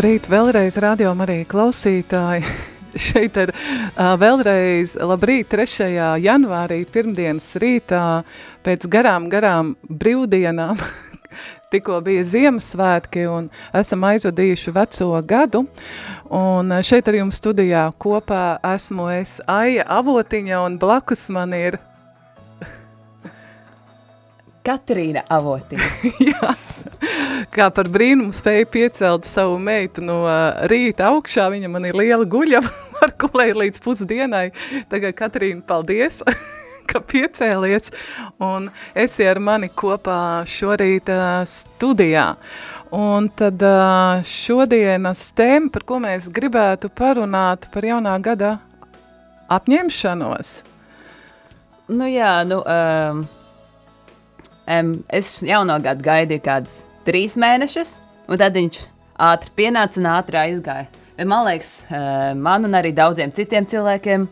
Labrīt, vēlreiz radio Marija klausītāji. Šeit ir uh, vēlreiz labrīt 3. janvārī, pirmdienas rītā, pēc garām, garām brīvdienām. Tikko bija Ziemassvētki un esam aizvadījuši veco gadu. Un šeit ar jums studijā kopā esmu es Aija Avotiņa un blakus man ir Katrīna Avotiņa. Jā, kā par brīnumu spēju piecelt savu meitu no rīta augšā. Viņa man ir liela guļa, ar kulēju līdz pusdienai. Tagad, Katrīna, paldies, ka piecēlies. Un esi ar mani kopā šorīt studijā. Un tad šodienas tēma, par ko mēs gribētu parunāt par jaunā gada apņemšanos. Nu jā, nu... Um... Um, es jauno gadu gaidīju kādus trīs mēnešus, un tad viņš ātri pienāca un ātri aizgāja. Man liekas, man un arī daudziem citiem cilvēkiem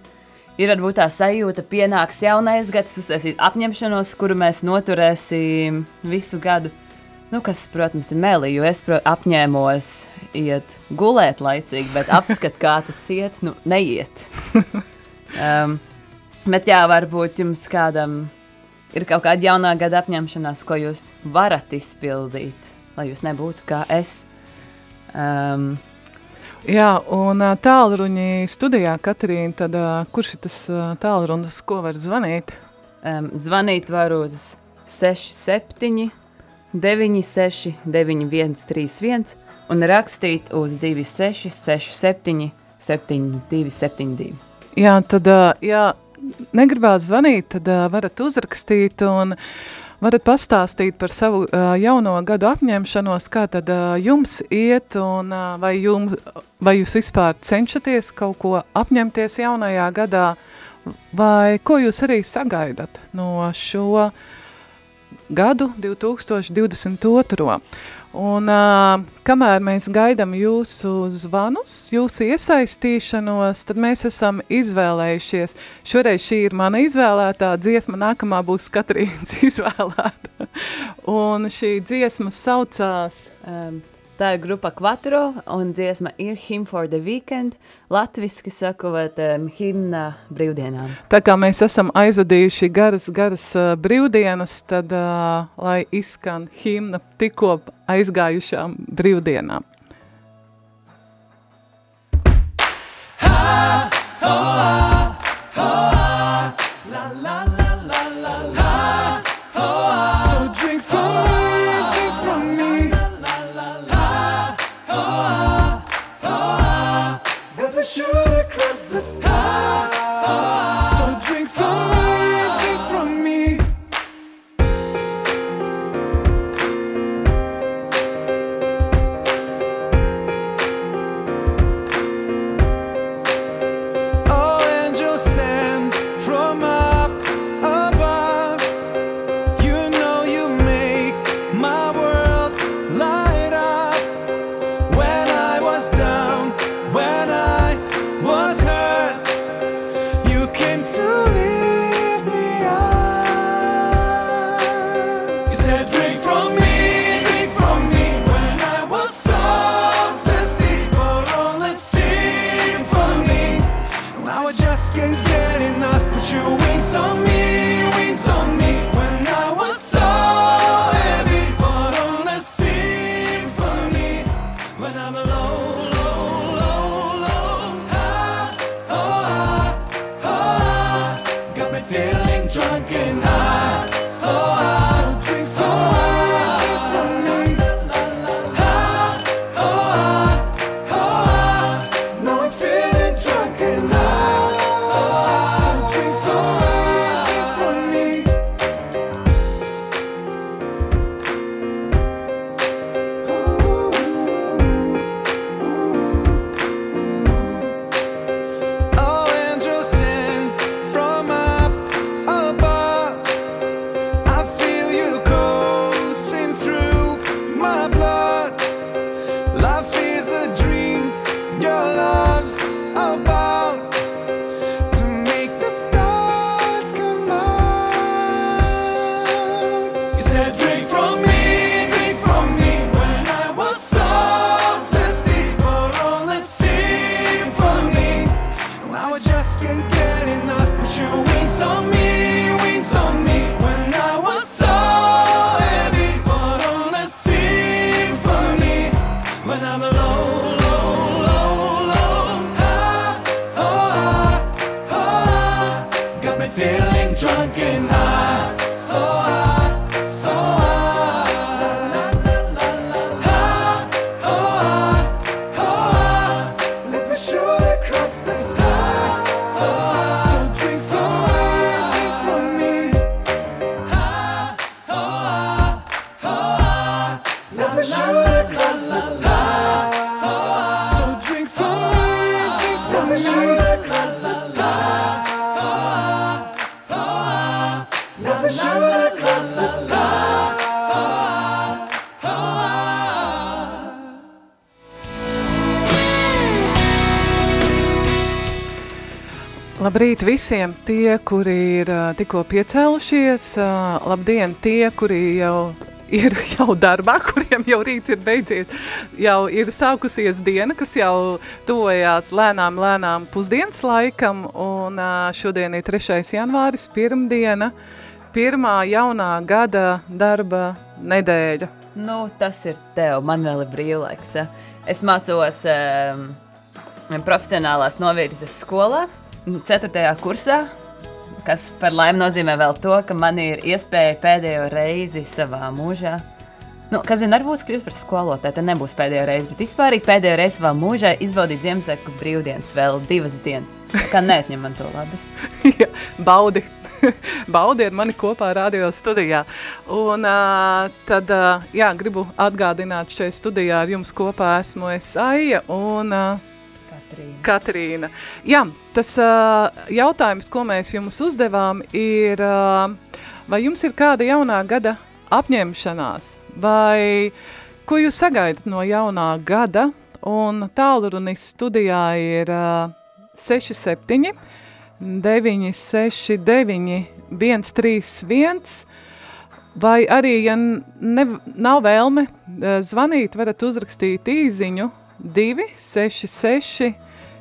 ir varbūt tā sajūta, ka pienāks jaunais gads, uzsākt apņemšanos, kuru mēs noturēsim visu gadu. Nu, kas, protams, ir melī, jo es prot, apņēmos iet gulēt laicīgi, bet apskat, kā tas iet, nu, neiet. um, bet jā, varbūt jums kādam ir kaut kāda jaunā gada apņemšanās, ko jūs varat izpildīt, lai jūs nebūtu kā es. Um, Jā, un tālruņi studijā, Katrīna, tad kurš ir tas tālrunis, ko var zvanīt? Um, zvanīt var uz 67 96 91 31 un rakstīt uz 26 67 72 72. Jā, tad, jā, negribās zvanīt, tad uh, varat uzrakstīt un varat pastāstīt par savu uh, jauno gadu apņemšanos, kā tad uh, jums iet un uh, vai, jum, vai jūs vispār cenšaties kaut ko apņemties jaunajā gadā, vai ko jūs arī sagaidat no šo gadu 2022. Un uh, kamēr mēs gaidām jūsu zvanus, jūsu iesaistīšanos, tad mēs esam izvēlējušies. Šoreiz šī ir mana izvēlētā dziesma, nākamā būs Katrīnas izvēlēta. Un šī dziesma saucās... Um, tā ir grupa Quattro, un dziesma ir Him for the Weekend, latviski sakot, um, himna brīvdienām. Tā kā mēs esam aizvadījuši garas, garas uh, brīvdienas, tad, uh, lai izskan himna tikko aizgājušām brīvdienām. Ha, ho, ha, ho, ha, la, la, la. Visiem tie, kuri ir tikko piecēlušies. Labdien tie, kuri jau ir jau darbā, kuriem jau rīts ir beidzies. Jau ir sākusies diena, kas jau tuvojās lēnām, lēnām pusdienas laikam. Un šodien ir 3. janvāris, pirmdiena, pirmā jaunā gada darba nedēļa. Nu, tas ir tev, man vēl ir brīvlaiks. Es mācos um, profesionālās novirzes skolā, 4. kursā, kas par laimi nozīmē vēl to, ka man ir iespēja pēdējo reizi savā mūžā. Nu, kas zina, varbūt kļūst par skolotāju, tad nebūs pēdējā reize, bet vispār pēdējo reizi savā mūžā izbaudīt Ziemassvētku brīvdienas vēl divas dienas. Kā neatņem man to labi. Jā, baudi. Baudi ar mani kopā radio studijā. Un uh, tad, uh, jā, gribu atgādināt šeit studijā ar jums kopā esmu es Aija un uh, Katrīna. Katrīna. Jā, tas uh, jautājums, ko mēs jums uzdevām, ir, uh, vai jums ir kāda jaunā gada apņemšanās, vai ko jūs sagaidat no jaunā gada, un tālrunis studijā ir uh, 67 969 131, vai arī, ja ne, nav vēlme zvanīt, varat uzrakstīt īziņu 266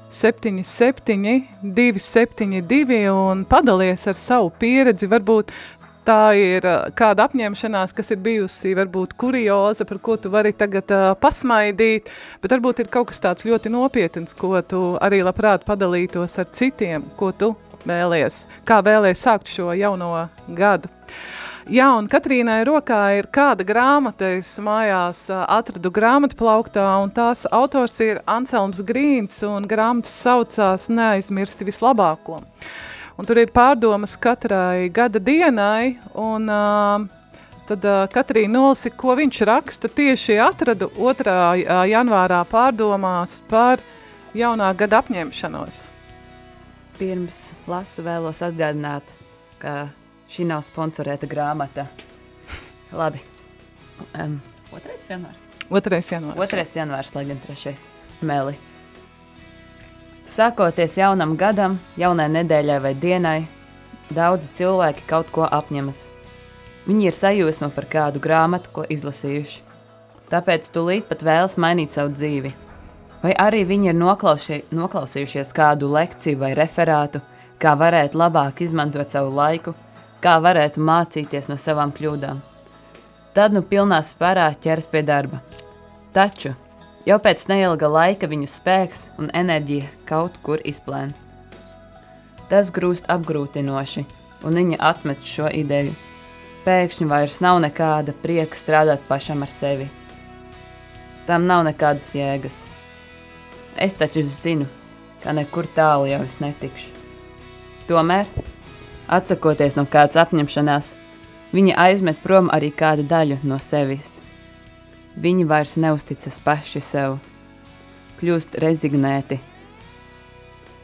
77 272 un padalies ar savu pieredzi, varbūt tā ir kāda apņemšanās, kas ir bijusi varbūt kurioza, par ko tu vari tagad uh, pasmaidīt, bet varbūt ir kaut kas tāds ļoti nopietns, ko tu arī labprāt padalītos ar citiem, ko tu vēlies, kā vēlies sākt šo jauno gadu. Jā, un Katrīnai rokā ir kāda grāmata, es mājās atradu grāmatu plauktā, un tās autors ir Anselms Grīns, un grāmatas saucās Neaizmirsti vislabāko. Un tur ir pārdomas katrai gada dienai, un uh, tad uh, Katrīna nolasi, ko viņš raksta, tieši atradu 2. ā, janvārā pārdomās par jaunā gada apņemšanos. Pirms lasu vēlos atgādināt, ka šī nav sponsorēta grāmata. Labi. Um, 2. janvārs. 2. janvārs. 2. janvārs, lai gan 3. meli. Sākoties jaunam gadam, jaunai nedēļai vai dienai, daudzi cilvēki kaut ko apņemas. Viņi ir sajūsma par kādu grāmatu, ko izlasījuši. Tāpēc tūlīt pat vēlas mainīt savu dzīvi. Vai arī viņi ir noklausījušies kādu lekciju vai referātu, kā varētu labāk izmantot savu laiku, kā varētu mācīties no savām kļūdām. Tad nu pilnā spērā ķers pie darba. Taču jau pēc neilga laika viņu spēks un enerģija kaut kur izplēna. Tas grūst apgrūtinoši, un viņa atmet šo ideju. Pēkšņi vairs nav nekāda prieka strādāt pašam ar sevi. Tam nav nekādas jēgas. Es taču zinu, ka nekur tālu jau es netikšu. Tomēr, atsakoties no kādas apņemšanās, viņi aizmet prom arī kādu daļu no sevis. Viņi vairs neusticas paši sev, kļūst rezignēti.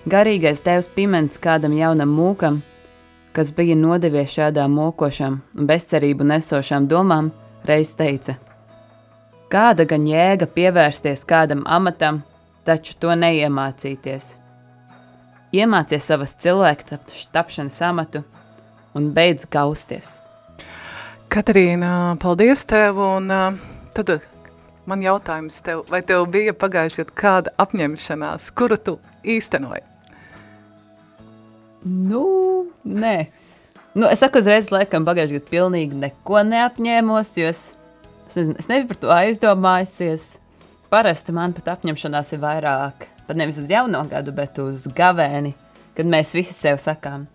Garīgais tēvs piments kādam jaunam mūkam, kas bija nodevies šādām mokošām un bezcerību nesošām domām, reiz teica: Kāda gan jēga pievērsties kādam amatam, taču to neiemācīties? Iemācies savas cilvēka tap- tapšanas amatu un beidz gausties. Katrīna, paldies tev, un tad man jautājums tev, vai tev bija pagājuši gadu kāda apņemšanās, kuru tu īstenoji? Nu, nē. Nu, es saku, uzreiz, laikam, pagājušajā gadā pilnīgi neko neapņēmos, jo es, es, nezinu, es nebiju par to aizdomājusies. Parasti man pat apņemšanās ir vairāk, pat nevis uz jauno gadu, bet uz gavēni, kad mēs visi sev sakām,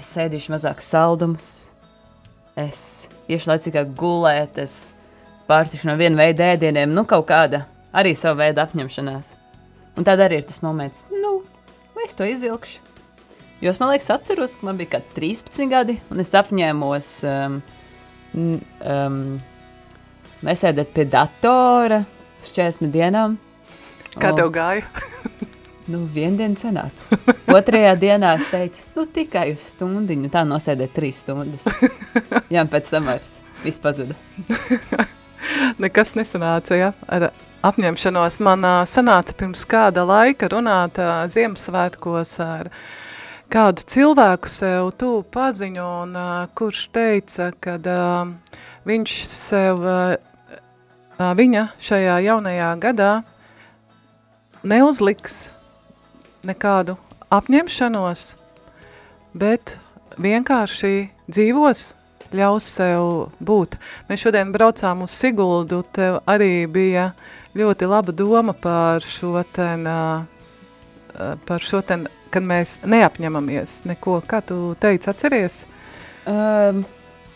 es sēdīšu mazāk saldumus, es iešu laicīgāk gulēt, es pārtikšu no viena veida ēdieniem, nu kaut kāda arī sava veida apņemšanās. Un tad arī ir tas moments, nu, vai es to izvilkšu. Jo es, man liekas, atceros, ka man bija kaut kādi 13 gadi, un es apņēmos um, um, nesēdēt pie datora uz 40 dienām. Kā Un- tev gāja? Nu, viena diena sanāca. Otrajā dienā es teicu, nu, tikai uz stundu, tā nosēdēt trīs stundas. Jā, pēc tam vairs viss pazuda. Nekas nesanāca, ja? Ar apņemšanos man ā, sanāca pirms kāda laika runāt ā, Ziemassvētkos ar kādu cilvēku sev tu paziņu, un ā, kurš teica, ka viņš sev, ā, viņa šajā jaunajā gadā neuzliks nekādu apņemšanos, bet vienkārši dzīvos, ļaus sev būt. Mēs šodien braucām uz Siguldu, tev arī bija ļoti laba doma par šo ten, par šo ten, kad mēs neapņemamies neko. Kā tu teici, atceries? Um,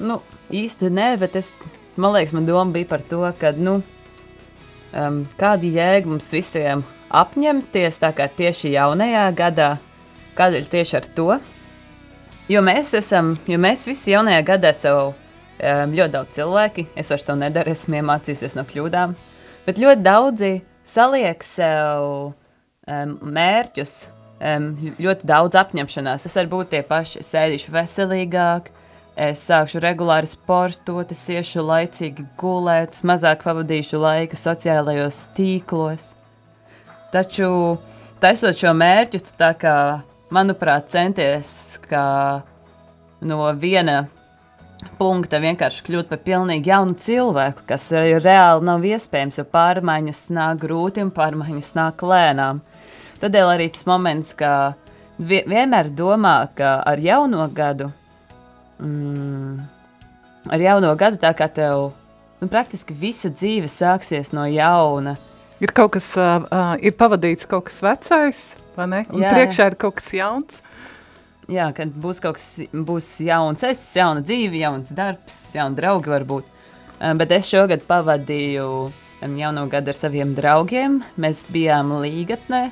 nu, īsti nē, bet es, man liekas, man doma bija par to, ka, nu, um, kāda jēga mums visiem apņemties tā kā tieši jaunajā gadā, kādēļ tieši ar to? Jo mēs esam, jo mēs visi jaunajā gadā sev um, ļoti daudz cilvēki, es vairs to nedaru, esmu iemācījusies no kļūdām, bet ļoti daudzi saliek sev um, mērķus, um, ļoti daudz apņemšanās. Es varu būt tie paši, es ēdīšu veselīgāk, es sākšu regulāri sportot, es iešu laicīgi gulēt, mazāk pavadīšu laika sociālajos tīklos. Taču, taisot šo mērķu, tu tā kā, manuprāt, centies kā no viena punkta vienkārši kļūt par pilnīgi jaunu cilvēku, kas reāli nav iespējams, jo pārmaiņas nāk grūti un pārmaiņas nāk lēnām. Tādēļ arī tas moments, ka vie- vienmēr domā, ka ar jauno gadu, mm, ar jauno gadu tā kā tev, nu, praktiski visa dzīve sāksies no jauna. Ir kaut kas, uh, ir pavadīts kaut kas vecais, vai ne? Un Jā, jā. priekšā ir kaut kas jauns. Jā, kad būs kaut kas būs jauns, es, jauna dzīve, jauns darbs, jauni draugi varbūt. Um, bet es šogad pavadīju um, jauno gadu ar saviem draugiem. Mēs bijām līgatnē,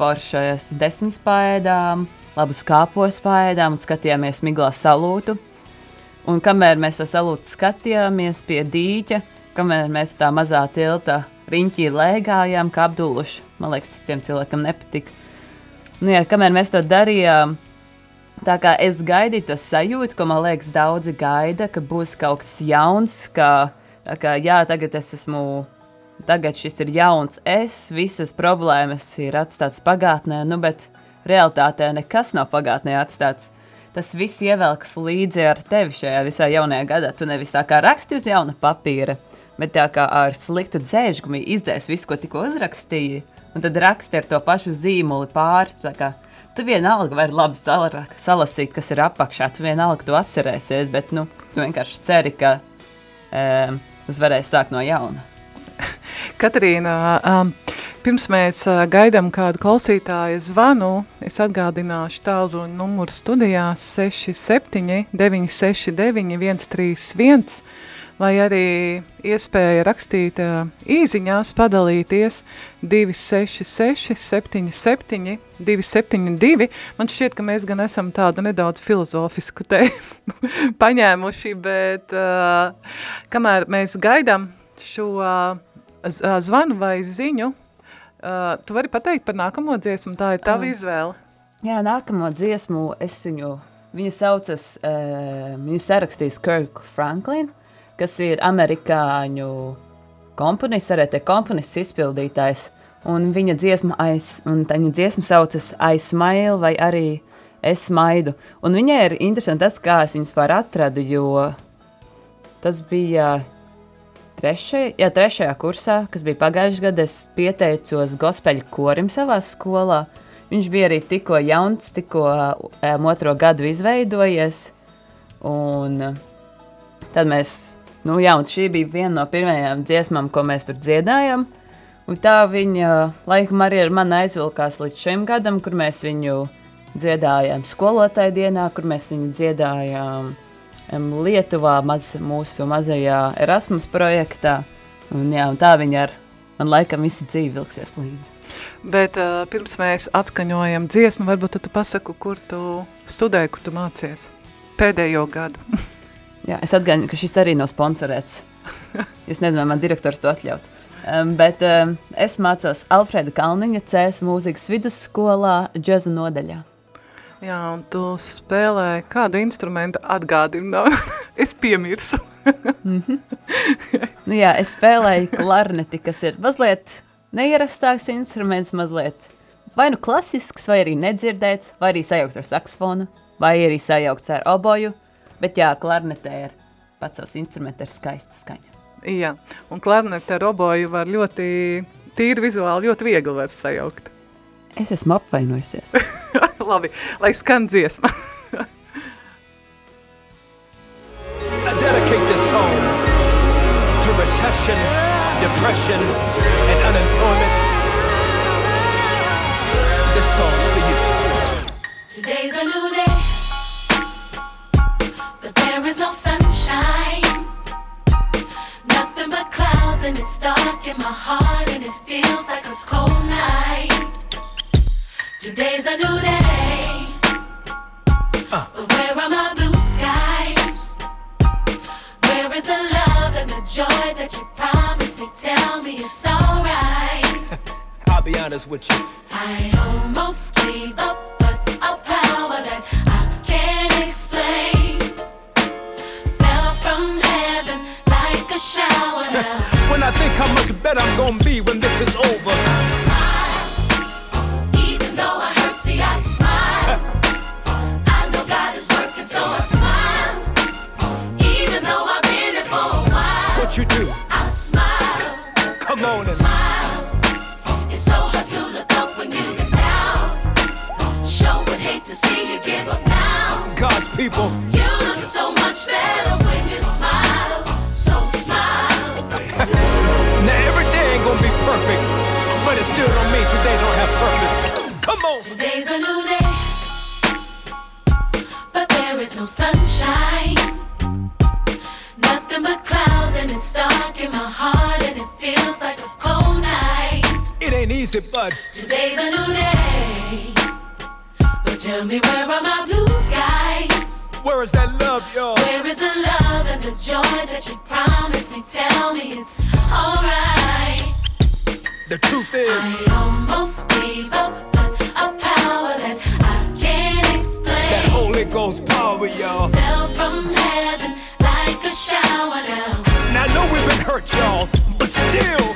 foršajās desmit spēdām, labus kāpos spēdām un skatījāmies miglā salūtu. Un kamēr mēs to salūtu skatījāmies pie dīķa, kamēr mēs tā mazā tilta riņķī lēgājām, kā apduluši, man liekas, citiem cilvēkiem nepatika. Nu jā, kamēr mēs to darījām, Tā kā es gaidīju to sajūtu, ko man liekas, daudzi gaida, ka būs kaut kas jauns, ka, kā, jā, tagad es esmu, tagad šis ir jauns es, visas problēmas ir atstātas pagātnē, nu, bet realitātē nekas nav pagātnē atstāts. Tas viss ievelks līdzi ar tevi šajā visā jaunajā gadā. Tu nevis tā kā raksti uz jauna papīra, bet tā kā ar sliktu dzēžgumu izdzēs visu, ko tikko uzrakstīji, un tad raksti ar to pašu zīmoli pāri. Tu vienalga vari labi sala- salasīt, kas ir apakšā. Tu vienalga to atcerēsies, bet nu, tu vienkārši ceri, ka um, uz varēs sākt no jauna. Katrīna, um, pirms mēs uh, gaidām kādu klausītāju zvanu, es atgādināšu tālu numuru studijā 67 969 131, vai arī iespēja rakstīt uh, īziņās, padalīties 266 77 272. Man šķiet, ka mēs gan esam tādu nedaudz filozofisku te paņēmuši, bet uh, kamēr mēs gaidām šo uh, uh, zvanu vai ziņu, uh, tu vari pateikt par nākamo dziesmu, tā ir tava Ah. izvēle. Jā, nākamo dziesmu es viņu, viņu saucas, uh, viņu sarakstīs Kirk Franklin, kas ir amerikāņu komponists, varētu teikt, komponists izpildītājs. Un viņa dziesma, aiz, un viņa dziesma saucas I Smile vai arī Es smaidu. Un viņai ir interesanti tas, kā es viņus pār atradu, jo tas bija trešajā, jā, trešajā kursā, kas bija pagājušajā gadā. Es pieteicos gospeļu korim savā skolā. Viņš bija arī tikko jauns, tikko um, otro gadu izveidojies. Un tad mēs, nu jā, un šī bija viena no pirmajām dziesmām, ko mēs tur dziedājām. Un tā viņa laikam arī ar mani aizvilkās līdz šim gadam, kur mēs viņu dziedājām skolotāju dienā, kur mēs viņu dziedājām Lietuvā, maz, mūsu mazajā Erasmus projektā. Un, jā, un tā viņa ar man laikam visu dzīvi vilksies līdzi. Bet uh, pirms mēs atskaņojam dziesmu, varbūt tu, tu pasaku, kur tu studēji, kur tu mācies pēdējo gadu. Jā, es atgādinu, ka šis arī nav sponsorēts. Es nezinu, vai man direktors to atļaut. Um, bet um, es mācos Alfreda Kalniņa CS mūzikas vidusskolā džeza nodaļā. Jā, un tu spēlē kādu instrumentu atgādini, no? es piemirsu. Nu, jā, es spēlēju klarneti, kas ir mazliet neierastāks instruments, mazliet vai nu klasisks, vai arī nedzirdēts, vai arī sajaukts ar saksofonu, vai arī sajaukts ar oboju. Bet jā, klarnetē ir pats savs instruments ar skaistu skaņu. Jā, un klarneti ar oboju var ļoti tīri vizuāli, ļoti viegli var sajaukt. Es esmu apvainojusies. Labi, lai skan dziesma. I dedicate this song to recession, depression, and unemployment. This song's for you. Today's a new day, clouds, and it's dark in my heart, and it feels like a cold night. Today's a new day, but where are my blue skies? Where is the love and the joy that you promised me? Tell me it's alright. I'll be honest with you. I almost gave up, I think how much better I'm gonna be when this is over. smile, even though I hurt. See, I smile. I know God is working, so I smile. Even though I've been here for a while, What you do? I smile. Come on and Smile. It's so hard to look up when you've been down. Would hate to see you give up now. God's people. You look so much better it still don't mean today don't have purpose. Come on. Today's a new day, but there is no sunshine. Nothing but clouds, and it's dark in my heart, and it feels like a cold night. It ain't easy, but Today's a new day, but tell me where are my blue skies? where is that love, y'all? Where is the love and the joy that you promised me? Tell me it's alright. The truth is, I almost gave up, but a power that I can't explain that Holy Ghost power, y'all. fell from heaven like a shower down. Now I know we've been hurt, y'all, but still,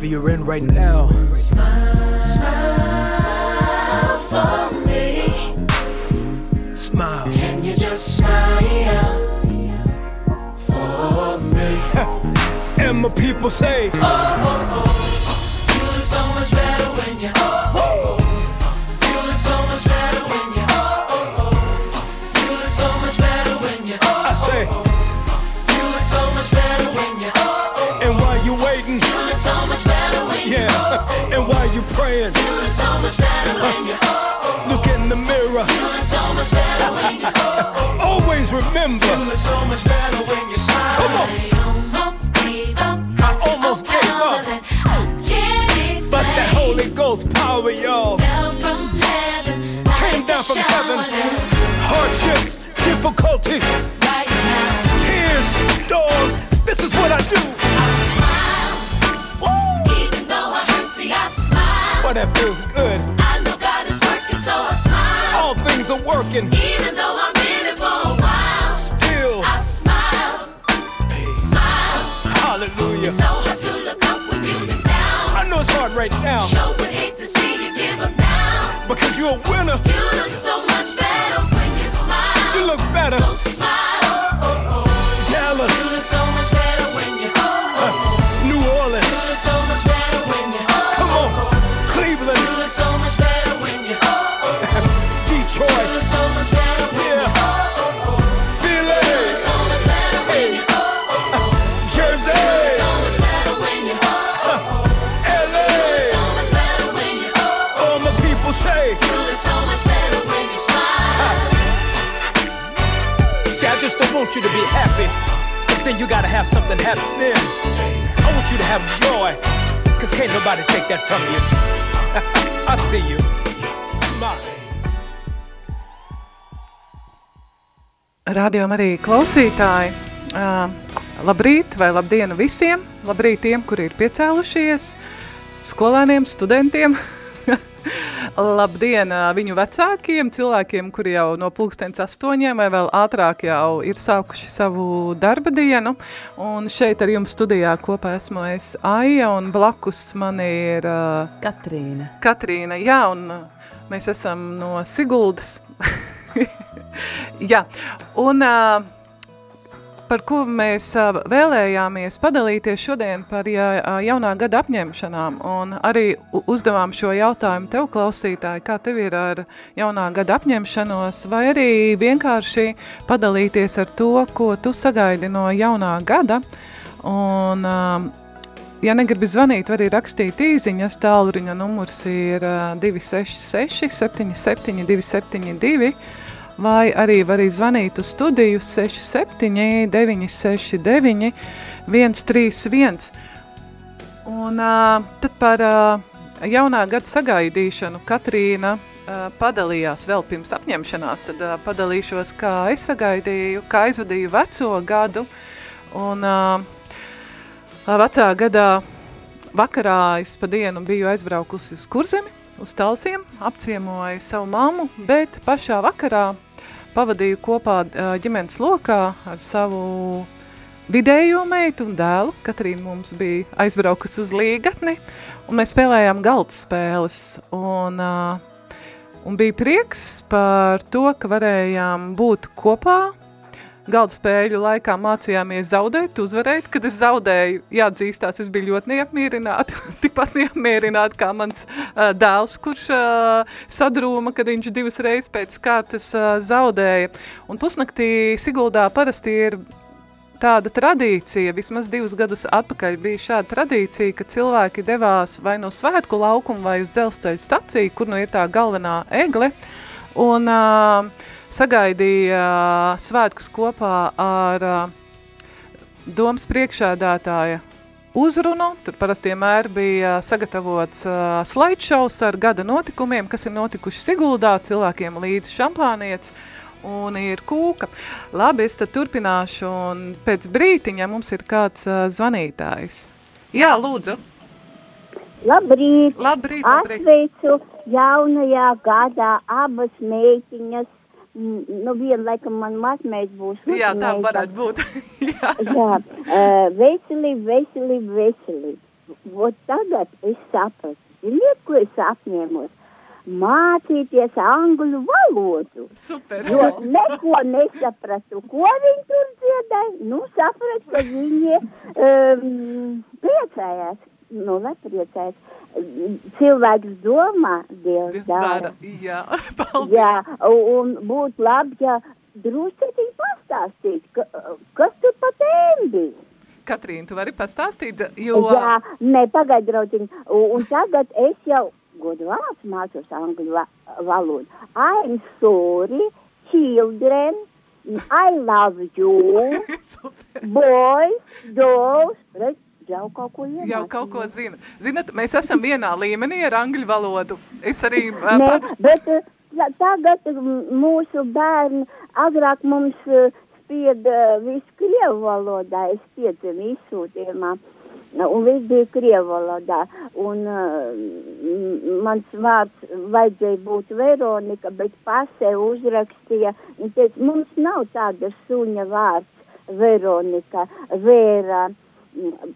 Whatever you're in right now, Smile smile for me. smile. Can you just smile for me? And my people say, You look remember, You look so much better when you smile. Come on. I almost gave up. I almost gave up. That I can't but that Holy Ghost power, y'all, fell from heaven. came like down a from heaven. Hardships, difficulties, Right now, tears, storms. This is what I do. I smile. Even though I hurt, see, I smile. But that feels good. I know God is working, so I smile. All things are working. Even now gotta have something happening. I want you to have joy, cause can't nobody take that from you. I see you. Smile. Radījumā arī klausītāji. Labrīt, vai labdien visiem! Labrīt tiem, kuri ir piecēlušies, skolēniem, studentiem. Labdien viņu vecākiem, cilvēkiem, kuri jau no pulkstens astoņiem vai vēl ātrāk jau ir sākuši savu darba dienu. Un šeit ar jums studijā kopā esmu es Aija un blakus man ir Katrīna. Katrīna, jā, un mēs esam no Siguldas. jā, un uh, par ko mēs vēlējāmies padalīties šodien par ja, jaunā gada apņemšanām, un arī uzdevām šo jautājumu tev, klausītāji, kā tev ir ar jaunā gada apņemšanos, vai arī vienkārši padalīties ar to, ko tu sagaidi no jaunā gada, un Ja negribi zvanīt, var arī rakstīt īsiņas. Tālruņa numurs ir ā, 266, 77, 272, vai arī var zvanīt uz studiju 67, 969, 131. Un ā, tad par ā, jaunā gada sagaidīšanu Katrīna ā, padalījās vēl pirms apņemšanās, tad ā, padalīšos, kā es sagaidīju, kā aizvadīju veco gadu. Un, ā, Vecā gadā vakarā es pa dienu biju aizbraukusi uz kurzemi, uz talsiem, apciemoju savu mammu, bet pašā vakarā pavadīju kopā ģimenes lokā ar savu vidējo meitu un dēlu. Katrīna mums bija aizbraukusi uz līgatni, un mēs spēlējām galdas spēles. Un, un bija prieks par to, ka varējām būt kopā galda spēļu laikā mācījāmies zaudēt, uzvarēt. Kad es zaudēju, jāatzīstās, es biju ļoti neapmierināta. Tikpat neapmierināta kā mans uh, dēls, kurš uh, sadrūma, kad viņš divas reizes pēc kārtas uh, zaudēja. Un pusnaktī Siguldā parasti ir tāda tradīcija, vismaz divus gadus atpakaļ bija šāda tradīcija, ka cilvēki devās vai no svētku laukuma vai uz dzelzceļa staciju, kur nu ir tā galvenā egle, un uh, sagaidīja svētkus kopā ar domas priekšēdātāja uzrunu. Tur parasti vienmēr bija sagatavots slideshows ar gada notikumiem, kas ir notikuši Siguldā, cilvēkiem līdz šampānietis un ir kūka. Labi, es tad turpināšu, un pēc brītiņa mums ir kāds uh, zvanītājs. Jā, lūdzu. Labrīt! Labrīt, labrīt. Apsveicu jaunajā gadā abas meitiņas. Nu, viena laikam man mazmeita būs. Jā, tā varētu būt. Jā. Jā, uh, veselība, veselība, veselība. Vot tagad es sapratu, ziniet, ko es apņēmos? Mācīties angļu valodu. Super. Jo neko nesapratu, ko viņi tur dziedāja. Nu, sapratu, ka viņi um, priecājās. Nu, nepriecājās. Cilvēks domā, Dievs, Dievs dara. dara. Jā, paldies. Jā, un būtu labi, ja drusciņi pastāstīt, ka, kas tur pa tēm bija. Katrīna, tu vari pastāstīt, jo... Jā, ne, pagaid, draudziņ. Un, tagad es jau godu vārds mācos angļu va valodu. I'm sorry, children, I love you, boys, girls. Jau kaut ko iemācījos. Jau kaut ko zina. Zinat, mēs esam vienā līmenī ar angļu valodu. Es arī ā, Nē, pats... bet ta- tagad mūsu bērni, agrāk mums eh, spieda visu krievu valodā, es piedzimu izsūtījumā, nu, un viss bija krievu valodā, un uh, mans vārds vajadzēja būt Veronika, bet pasē uzrakstīja, teica, mums nav tāda suņa vārds Veronika, Vēra,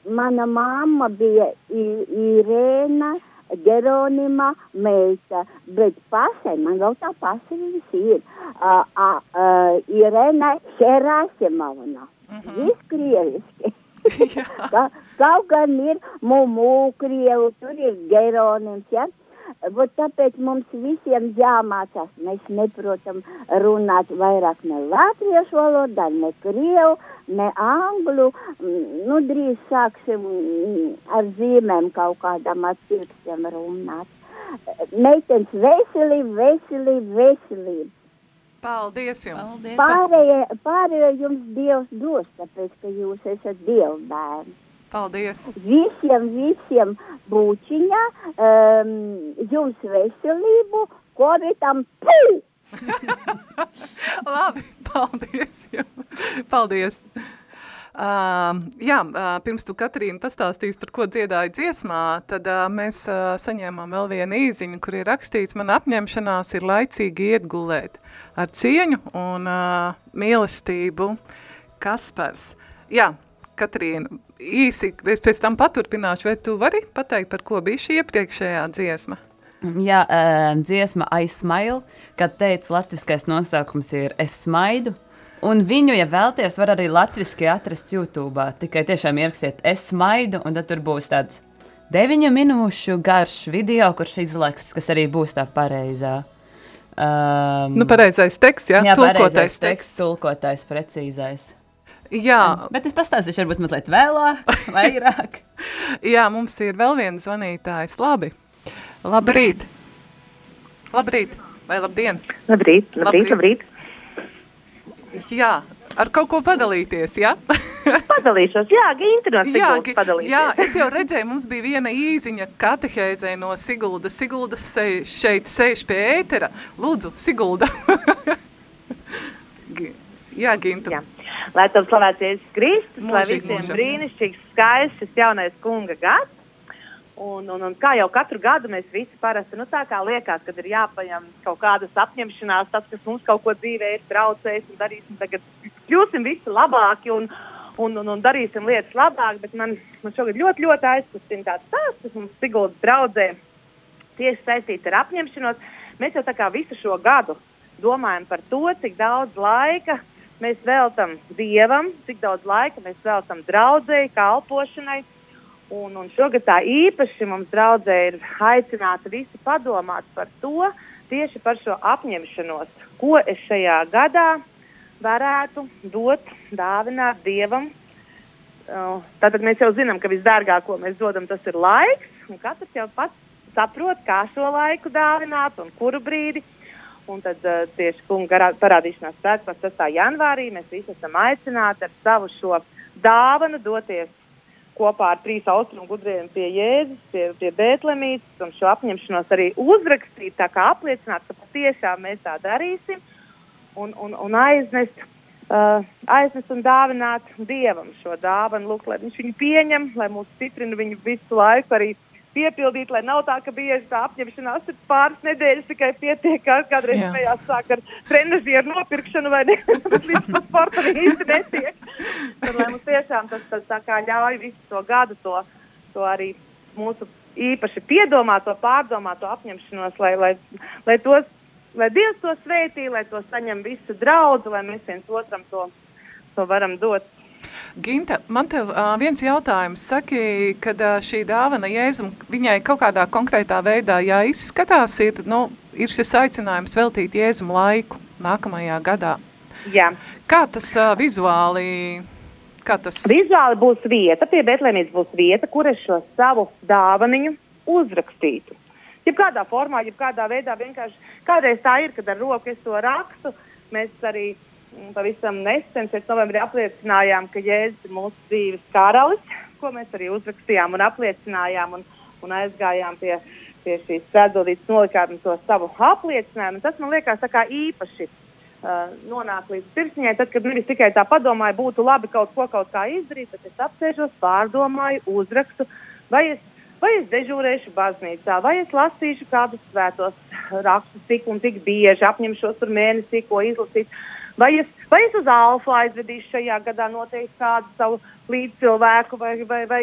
mana mamma bija Irēna Geronima meita, bet pasē, man vēl tā pasē viņas ir. Uh, uh, uh, Irēna Herasimovna. Viss krieviski. Ka, kaut gan ir mumu krievu, tur ir Geronims, ja? Vot tāpēc mums visiem jāmācās. Mēs neprotam runāt vairāk ne latviešu valodā, ne krievu, ne anglu. Mm, Nu, drīz sāksim mm, ar zīmēm kaut kādam ar pirkstiem runāt. Meitenes veselība, veselība, veselība. Paldies jums! Paldies! Pārējie, pārējie jums Dievs dos, tāpēc, ka jūs esat Dieva bērni. Paldies! Visiem, visiem būčiņā, um, jums veselību, kovitam, pū! Labi, paldies! jums. Paldies! Uh, jā, uh, pirms tu, Katrīna, pastāstīsi, par ko dziedāja dziesmā, tad uh, mēs uh, saņēmām vēl vienu īziņu, kur ir rakstīts, man apņemšanās ir laicīgi iet gulēt ar cieņu un uh, mīlestību Kaspars. Jā, Katrīna, īsi, es pēc tam paturpināšu, vai tu vari pateikt, par ko bija šī iepriekšējā dziesma? Jā, uh, dziesma I Smile, kad teica latviskais nosaukums ir Es smaidu. Un viņu, ja vēlties, var arī latviski atrast YouTube. Tikai tiešām ierakstiet Es smaidu, un tad tur būs tāds deviņu minūšu garš video, kurš izlaiks, kas arī būs tā pareizā. Um, Nu, pareizais teksts, jā, jā tulkotais pareizais teksts. teksts, tulkotais, precīzais. Jā, Bet es pastāstīšu, varbūt mazliet vēlāk, vairāk. Jā, mums ir vēl viens zvanītājs. Labi. Labrīt. Labrīt. Vai labdien? Labrīt, labrīt, Labrīt. labrīt. Jā, ar kaut ko padalīties, jā? Padalīšos, jā, Ginta no jā, Siguldas gi- padalīsies. jā, es jau redzēju, mums bija viena īziņa katehēzē no Siguldas. Siguldas se, šeit sēž pie ētera. Lūdzu, Sigulda. Jā, Ginta. Jā. Lai tam slavēts Jēzus Kristus, lai visiem brīnišķīgs, skaists šis jaunais kunga gads. Un, un, un kā jau katru gadu mēs visi parasti, nu liekas, kad ir jāpaņem kaut kādas apņemšanās, tas, kas mums kaut ko dzīvē ir traucējis un darīsim tagad, kļūsim visi labāki un, un, un, un darīsim lietas labāk, bet man, man šogad ļoti, ļoti aizkustina tāds stāsts, kas mums Siguldas draudzē tieši saistīts ar apņemšanos. Mēs jau tā kā visu šo gadu domājam par to, cik daudz laika mēs veltam dievam, cik daudz laika mēs veltam draudzēji, kalpošanai. Un, un šogad tā īpaši mums draudzē ir aicināta visi padomāt par to, tieši par šo apņemšanos, ko es šajā gadā varētu dot, dāvināt dievam. Uh, Tātad mēs jau zinām, ka visdārgāko mēs dodam, tas ir laiks, un katrs jau pats saprot, kā šo laiku dāvināt un kuru brīdi. Un tad uh, tieši kunga parādīšanās spēkā 6. janvārī mēs visi esam aicināti ar savu šo dāvanu doties kopā ar trīs austrumu gudriem pie Jēzus, pie, pie Bētlemītes un šo apņemšanos arī uzrakstīt, tā kā apliecināt, ka patiešām mēs tā darīsim un, un, un aiznest, uh, aiznest un dāvināt Dievam šo dāvanu, lūk, lai viņš viņu pieņem, lai mūs stiprina viņu visu laiku arī piepildīt, lai nav tā, ka bieži tā apņemšanās ir pāris nedēļas tikai pietiek, kā kādreiz Jā. mējās sāk ar trenažieru nopirkšanu vai ne, bet līdz tam sportam īsti netiek. Tad, lai mums tiešām tas, tas tā kā ļauj visu to gadu to, to arī mūsu īpaši piedomāt, to pārdomāt, to apņemšanos, lai, lai, lai, tos, lai Dievs to sveitī, lai to saņem visu draudzu, lai mēs viens otram to, to varam dot. Ginta, man tev uh, viens jautājums. Saki, kad uh, šī dāvana Jēzum, viņai kaut kādā konkrētā veidā jāizskatās, ir, nu, ir šis aicinājums veltīt Jēzum laiku nākamajā gadā. Jā. Kā tas uh, vizuāli, kā tas? Vizuāli būs vieta, pie Betlēmijas būs vieta, kur es šo savu dāvaniņu uzrakstītu. Jebkādā formā, jebkādā veidā vienkārši kādreiz tā ir, kad ar roku es to rakstu. Mēs arī mm, pavisam nesen, pēc novembrī, apliecinājām, ka Jēzus ir mūsu dzīves karalis, ko mēs arī uzrakstījām un apliecinājām un, un aizgājām pie, pie šīs svētdodītas nolikām to savu apliecinājumu. Tas man liekas īpaši uh, nonāk līdz sirsniņai, tad, kad nevis tikai tā padomāju, būtu labi kaut ko kaut kā izdarīt, bet es apsēžos, pārdomāju, uzrakstu, vai es, vai es dežūrēšu baznīcā, vai es lasīšu kādus svētos rakstus tik un tik bieži, apņemšos tur mēnesī, ko izlasīt. Vai es, vai es uz alfa aizvedīšu šajā gadā noteikti kādu savu līdzcilvēku, vai, vai, vai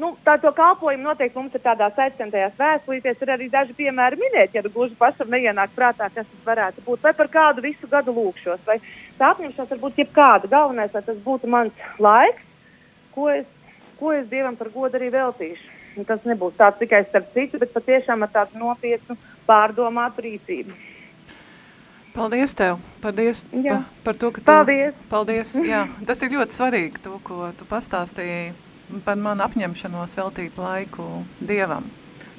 nu, tā to kalpojumu noteikti mums ir tādās aizskantajās vēstulītēs, ir arī daži piemēri minēt, ja gluži pašam neienāk prātā, kas tas varētu būt, vai par kādu visu gadu lūkšos, vai tā apņemšanās var būt jebkāda. Galvenais, lai tas būtu mans laiks, ko es, ko es Dievam par godu arī veltīšu. Un tas nebūs tāds tikai starp citu, bet patiešām ar tādu nopietnu pārdomātu rīcību. Paldies tev, paldies Jā. pa, par to, ka tu... Paldies. Paldies, jā. Tas ir ļoti svarīgi, to, ko tu pastāstīji par manu apņemšanos veltīt laiku Dievam.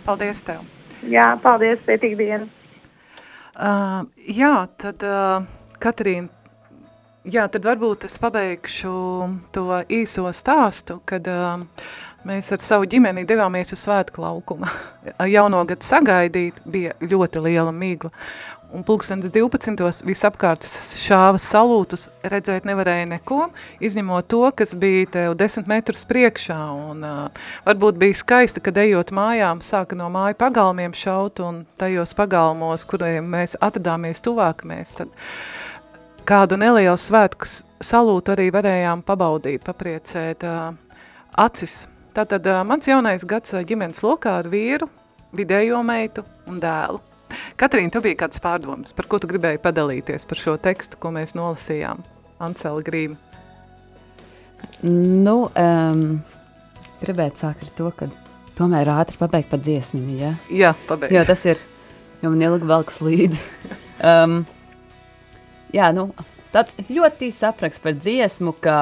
Paldies tev. Jā, paldies, pētīgi dienu. Uh, jā, tad, uh, Katrīna, jā, tad varbūt es pabeigšu to īso stāstu, kad uh, mēs ar savu ģimeni devāmies uz svētku laukumu. Jauno gadu sagaidīt bija ļoti liela migla. Un pulkstenis 12. visapkārt šāva salūtus, redzēt nevarēja neko, izņemot to, kas bija tev 10 metrus priekšā. Un, uh, varbūt bija skaisti, kad ejot mājām, sāka no māju pagalmiem šaut, un tajos pagalmos, kuriem mēs atradāmies tuvāk, mēs tad kādu nelielu svētku salūtu arī varējām pabaudīt, papriecēt uh, acis. Tātad uh, mans jaunais gads ģimenes lokā ar vīru, vidējo meitu un dēlu. Katrīna, tu bija kāds pārdomas, par ko tu gribēji padalīties par šo tekstu, ko mēs nolasījām? Ancela Grība. Nu, um, gribētu sākt ar to, ka tomēr ātri pabeigt pa dziesmiņu, ja? Jā, pabeigt. Jo tas ir, jo man ilgi velks līdzi. um, jā, nu, tāds ļoti īsts apraksts par dziesmu, ka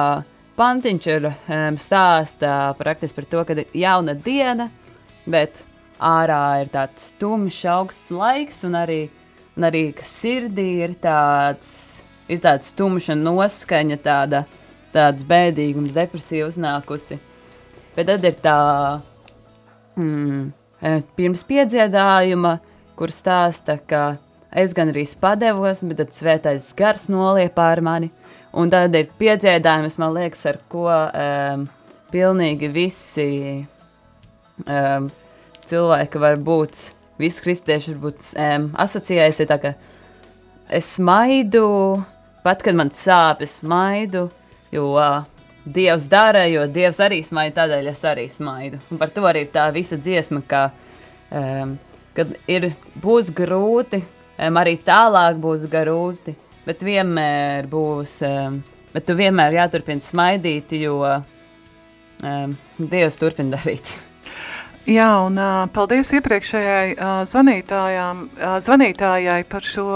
pantiņš ir um, stāstā praktiski par to, ka ir jauna diena, bet ārā ir tāds tumšs, augsts laiks, un arī, un arī sirdī ir tāds, ir tāds tumša noskaņa, tāda, tāds bēdīgums, depresija uznākusi. Bet tad ir tā, mm, pirms piedziedājuma, kur stāsta, ka es gan arī padevos, bet tad svētais gars noliepa pār mani. Un tad ir piedziedājums, man liekas, ar ko um, pilnīgi visi um, cilvēki var būt, visi kristieši var būt um, asociējas, ir tā, ka es smaidu, pat kad man sāp, es smaidu, jo uh, Dievs dara, jo Dievs arī smaida, tādēļ es arī smaidu. Un par to arī ir tā visa dziesma, ka, um, kad ir, būs grūti, um, arī tālāk būs grūti, bet vienmēr būs, um, bet tu vienmēr jāturpina smaidīt, jo um, Dievs turpina darīt. Jā, un uh, paldies iepriekšējai uh, zvanītājām, uh, zvanītājai par šo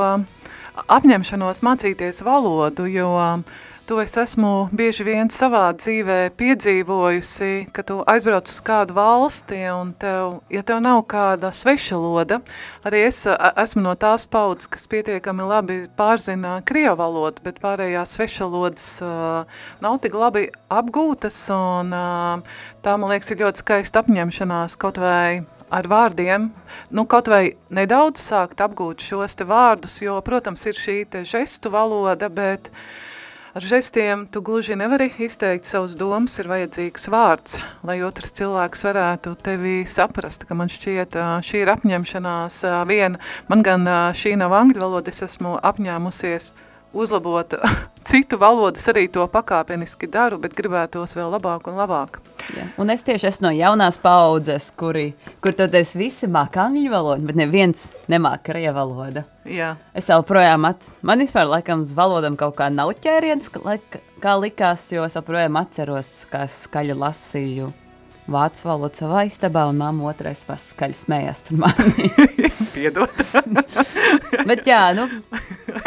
apņemšanos mācīties valodu, jo uh, to es esmu bieži vien savā dzīvē piedzīvojusi, ka tu aizbrauc uz kādu valsti un tev, ja tev nav kāda svešaloda, arī es esmu no tās paudzes, kas pietiekami labi pārzina krievu valodu, bet pārējās svešalodas uh, nav tik labi apgūtas un uh, tā, man liekas, ir ļoti skaista apņemšanās kaut vai ar vārdiem, nu kaut vai nedaudz sākt apgūt šos te vārdus, jo, protams, ir šī te žestu valoda, bet uh, Ar žestiem tu gluži nevari izteikt savus domas, ir vajadzīgs vārds, lai otrs cilvēks varētu tevi saprast, ka man šķiet šī ir apņemšanās viena. Man gan šī nav angļu valoda, es esmu apņēmusies uzlabot citu valodas, arī to pakāpeniski daru, bet gribētos vēl labāk un labāk. Ja. Un es tieši esmu no jaunās paudzes, kuri, kur toties visi māk angļu valodu, bet neviens nemāk krievu valodu. Jā. Es vēl projām, ats... man vispār laikam uz valodam kaut kā nav ķēriens, kā likās, jo es joprojām atceros, kā es skaļi lasīju vācu valodu savā istabā, un mamma otrais paskaļi smējās par mani. Piedod. bet jā, nu,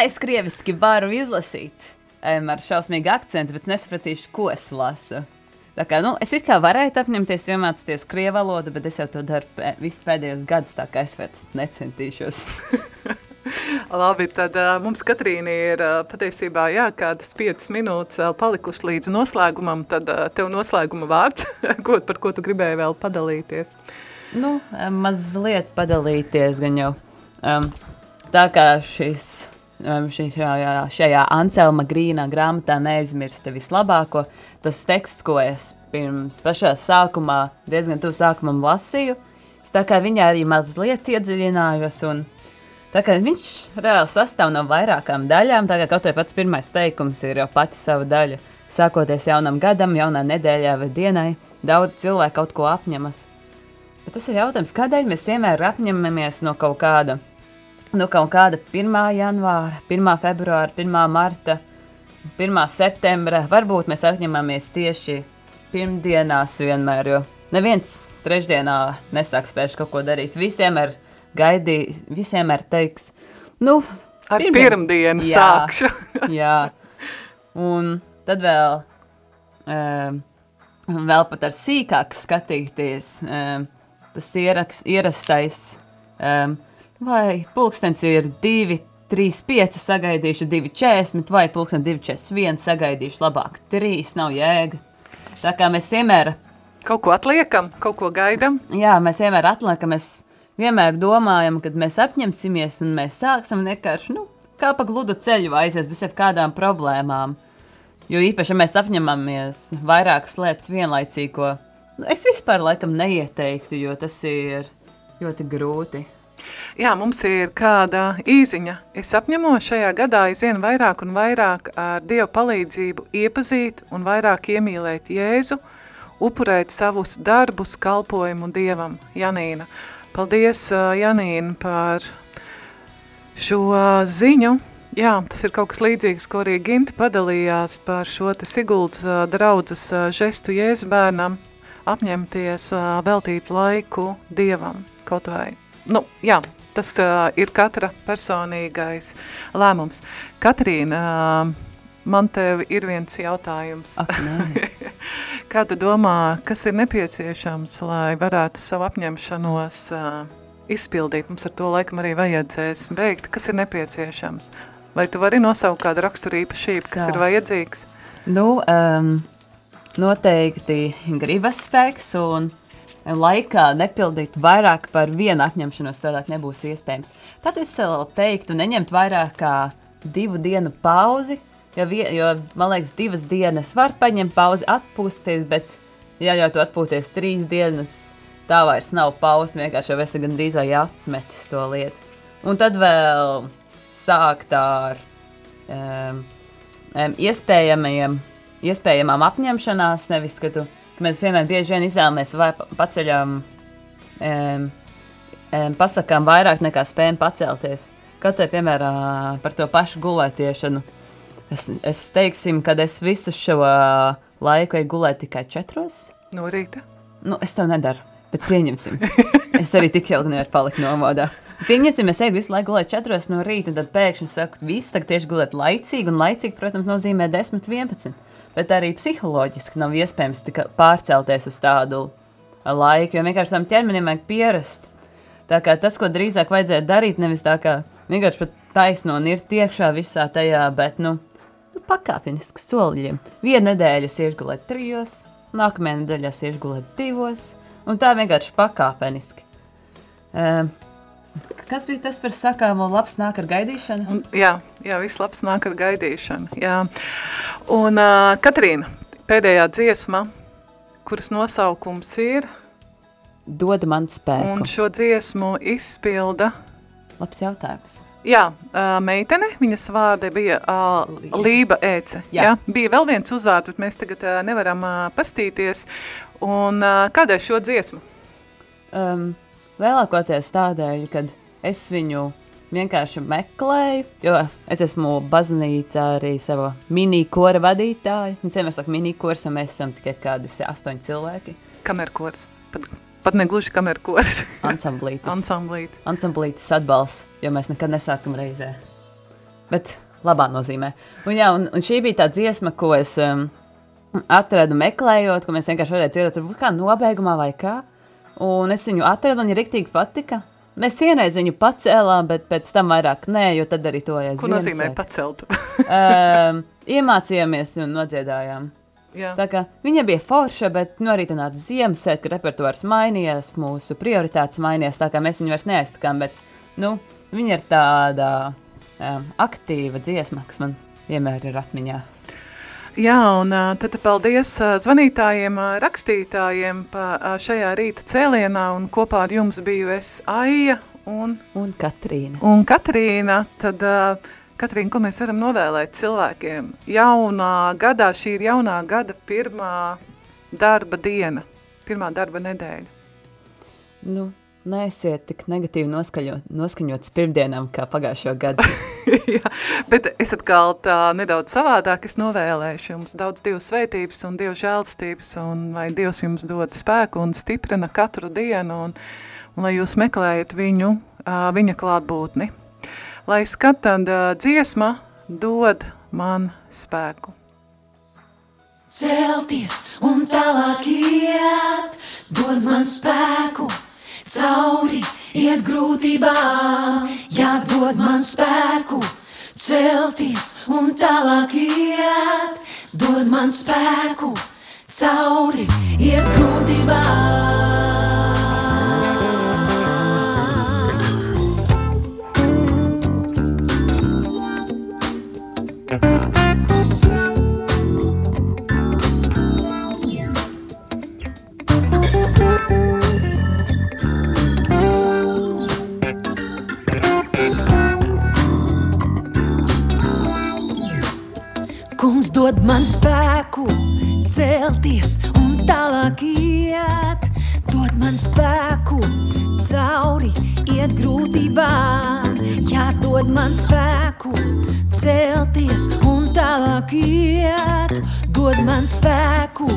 es krieviski varu izlasīt um, ar šausmīgu akcentu, bet nesapratīšu, ko es lasu. Tā kā, nu, es kā varēju apņemties iemācīties krievu valodu, bet es jau to daru pē, visus pēdējos gadus, tā kā es vairs necentīšos. Labi, tad mums Katrīna ir patiesībā jā, kādas 5 minūtes vēl palikuši līdz noslēgumam, tad tev noslēguma vārds, ko, par ko tu gribēji vēl padalīties? Nu, mazliet padalīties gan jau. Um, tā kā šis, um, šī, šajā, šajā Anselma Grīnā grāmatā neaizmirsti vislabāko, tas teksts, ko es pirms pašā sākumā, diezgan tuvu sākumam lasīju, tā kā viņā arī mazliet iedziļinājos un viņš reāli sastāv no vairākām daļām, tā kā kaut vai pats pirmais teikums ir jau pati sava daļa. Sākoties jaunam gadam, jaunā nedēļā vai dienai, daudz cilvēku kaut ko apņemas. Bet tas ir jautājums, kādēļ mēs vienmēr apņemamies no kaut kāda, no kaut kāda 1. janvāra, 1. februāra, 1. marta, 1. septembra. Varbūt mēs apņemamies tieši pirmdienās vienmēr, jo neviens trešdienā nesāks pēc kaut ko darīt. Visiem ir gaidījis, visiem teiks, nu, Ar pirmdienas. pirmdienu Jā, sākšu. jā, un tad vēl, um, vēl pat ar sīkāk skatīties, um, tas ieraks, ierastais, um, vai pulkstens ir 2, 3, 5 sagaidīšu 2, 40, vai pulkstens 2, 41 sagaidīšu labāk 3, nav jēga. Tā kā mēs vienmēr Kaut ko atliekam, kaut ko gaidam. Jā, mēs vienmēr atliekam, mēs vienmēr domājam, kad mēs apņemsimies un mēs sāksim vienkārši, nu, kā pa gludu ceļu aizies bez jebkādām problēmām. Jo īpaši, ja mēs apņemamies vairākas lietas vienlaicīgi, ko nu, es vispār laikam neieteiktu, jo tas ir ļoti grūti. Jā, mums ir kāda īziņa. Es apņemos šajā gadā aizvien vairāk un vairāk ar Dieva palīdzību iepazīt un vairāk iemīlēt Jēzu, upurēt savus darbus kalpojumu Dievam. Janīna, paldies Janīna par šo ziņu. Jā, tas ir kaut kas līdzīgs, ko arī Ginta padalījās par šo te Siguldas draudzes žestu Jēzbērnam apņemties veltīt laiku Dievam kaut vai. Nu, jā, tas ir katra personīgais lēmums. Katrīna, man tev ir viens jautājums. Ak. Kā tu domā, kas ir nepieciešams, lai varētu savu apņemšanos uh, izpildīt? Mums ar to laikam arī vajadzēs beigt. Kas ir nepieciešams? Vai tu vari nosaukt kādu raksturu īpašību, kas Tā. ir vajadzīgs? Nu, um, noteikti gribas spēks un laikā nepildīt vairāk par vienu apņemšanos, cilvēk nebūs iespējams. Tad es vēl teiktu, neņemt vairāk kā divu dienu pauzi, jo, jo man liekas, divas dienas var paņemt pauzi, atpūsties, bet, ja jau tu atpūties trīs dienas, tā vairs nav pauze, vienkārši jau esi gandrīz vai atmetis to lietu. Un tad vēl sākt ar um, iespējamajiem, iespējamām apņemšanās, nevis, ka tu, ka mēs vienmēr bieži vien izvēlamies vai pa- paceļam, um, um, pasakām vairāk nekā spējam pacelties. Kaut vai, piemēram, par to pašu gulētiešanu. Es, es teiksim, kad es visu šo laiku eju gulēt tikai četros, No rīta? Nu, es to nedaru, bet pieņemsim. es arī tik ilgi nevaru palikt nomodā. Pieņemsim, es eju visu laiku gulēt 4 no rīta, un tad pēkšņi saku, viss tagad tieši gulēt laicīgi, un laicīgi, protams, nozīmē 10, 11. Bet arī psiholoģiski nav iespējams pārcelties uz tādu laiku, jo vienkārši tam ķermenim vajag pierast. Tā kā tas, ko drīzāk vajadzētu darīt, nevis tā kā vienkārši pat taisno un ir tiekšā visā tajā, bet, nu, nu pakāpeniski soliņiem. Vienu nedēļu es iešu gulēt trijos, nākamajā nedēļā es iešu gulēt divos, un tā vienkārši pakāpeniski. Um, kas bija tas par sakāmo labs nāk ar gaidīšanu? Un, jā, jā, viss labs nāk ar gaidīšanu. Jā. Un, uh, Katrīna, pēdējā dziesma, kuras nosaukums ir, Dod man spēku. un šo dziesmu izpilda, Labs jautājums. Jā, meitene, viņas vārdi bija Lība Ēce. Jā. Jā. Bija vēl viens uzvārds, bet mēs tagad nevaram pastīties. Un kādēļ šo dziesmu? Um, Lielākoties tādēļ, ka es viņu vienkārši meklēju, jo es esmu baznīcā arī sava mini-kora vadītāja. Mēs vienmēr sakām mini-kors, un mēs esam tikai kādi astoņi cilvēki. Kamerkors. Pat, pat negluži kamerkors. Ansamblītis. Ansamblīt. Ansamblītis atbalsts, jo mēs nekad nesākam reizē. Bet labā nozīmē. Un, jā, un, un šī bija tā dziesma, ko es um, atradu meklējot, ko mēs vienkārši varētu dzirdēt, varbūt kā nobeigumā vai kā. Un es viņu atradu, man viņa riktīgi patika. Mēs vienreiz viņu pacēlām, bet pēc tam vairāk nē, jo tad arī to Ko nozīmē pacelt? um, iemācījāmies un nodziedājām. Jā. Tā kā viņa bija forša, bet nu, arī tādā Ziemassvētku repertuārs mainījās, mūsu prioritātes mainījās, tā kā mēs viņu vairs neaizsakām, bet nu, viņa ir tāda um, aktīva dziesma, kas man vienmēr ir atmiņās. Jā, un tad paldies zvanītājiem, rakstītājiem šajā rīta cēlienā, un kopā ar jums biju es Aija un, un Katrīna. Un Katrīna, tad, uh, Katrīna, ko mēs varam novēlēt cilvēkiem? Jaunā gadā, šī ir jaunā gada pirmā darba diena, pirmā darba nedēļa. Nu, neesiet tik negatīvi noskaņot, noskaņots pirmdienām kā pagājušo gadu. Jā, bet es atkal tā nedaudz savādāk es novēlēšu jums daudz Dievu svētības un Dievu žēlstības un lai Dievs jums dod spēku un stiprina katru dienu un, un lai jūs meklējat viņu, viņa klātbūtni. Lai skat tad dziesma dod man spēku. Celties un tālāk iet, dod man spēku, cauri iet grūtībām, jādod man spēku. Celties un tālāk iet, dod man spēku, cauri iet grūtībām. Kungs dod man spēku, celties un tālāk iet. Dod man spēku, cauri iet grūtībām. Jā, dod man spēku, celties un tālāk iet. Dod man spēku,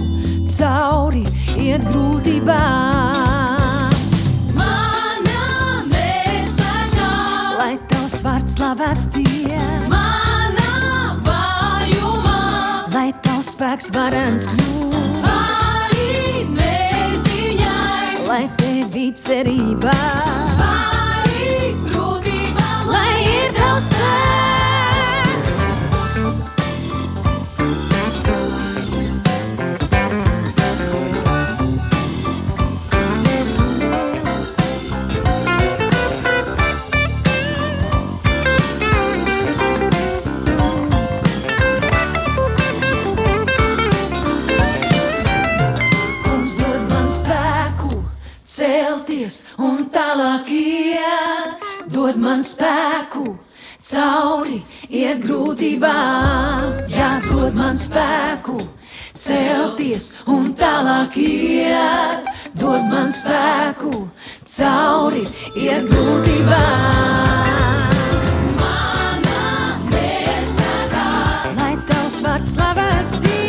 cauri iet grūtībām. Manā nespējā, lai tavs vārds slavēts tie. Manā vājumā, lai tavs spēks varens kļūt. Arī neziņai, lai tevi cerībā. Arī spēku, cauri iet grūtībām. Jā, dod man spēku, celties un tālāk iet. Dod man spēku, cauri iet grūtībām. Manā nespēkā, lai tavs vārds slavēts dzīvē.